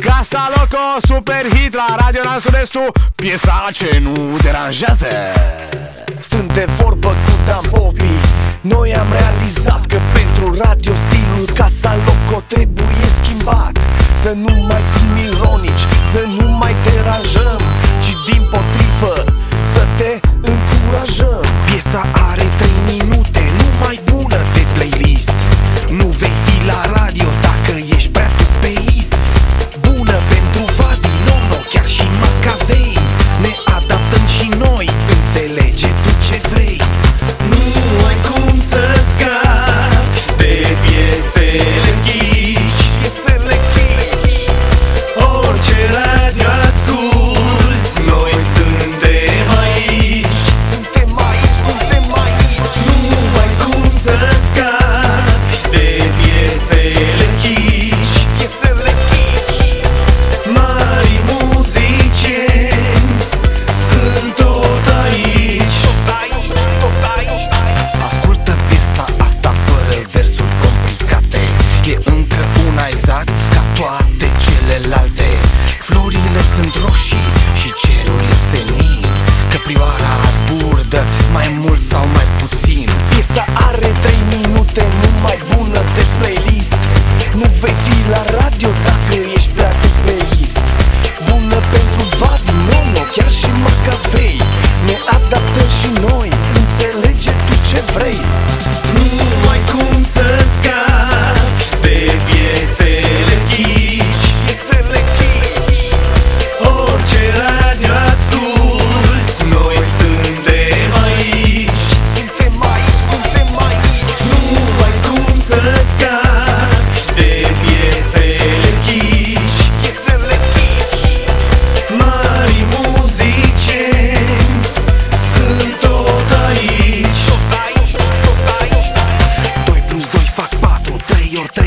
Casa Loco, super hit la Radio Nan Sud-Estul Piesa ce nu deranjează Stând de vorbă cu Dan Bobby Noi am realizat că pentru radio stilul Casa Loco trebuie schimbat. Să nu mai fim ironici, să nu mai deranjăm tu ce zburdă mai mult sau mai puțin. Piesa are 3 minute, nu mai bună de playlist. Nu vei fi la radio dacă ești prea tupeist Bună pentru Vadi, Nono, chiar și Macavei Ne adaptăm și noi, înțelege tu ce vrei. Nu ai cum să scapi de piesele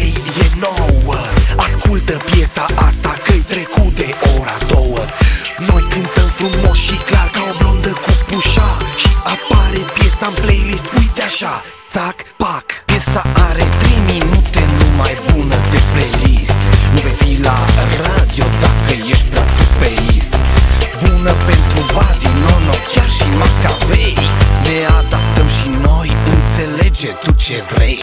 3 ori 3 e 9 Ascultă piesa asta că-i trecut de ora 2 Noi cântăm frumos și clar ca o blondă cu pușa. Și apare piesa în playlist, uite așa. Țac, pac. Piesa are 3 minute numai bună de playlist. Nu vei fi la radio dacă ești prea tupeist Bună pentru Vadi, Nono, chiar și Macavei. Ne adaptăm și noi, înțelege tu ce vrei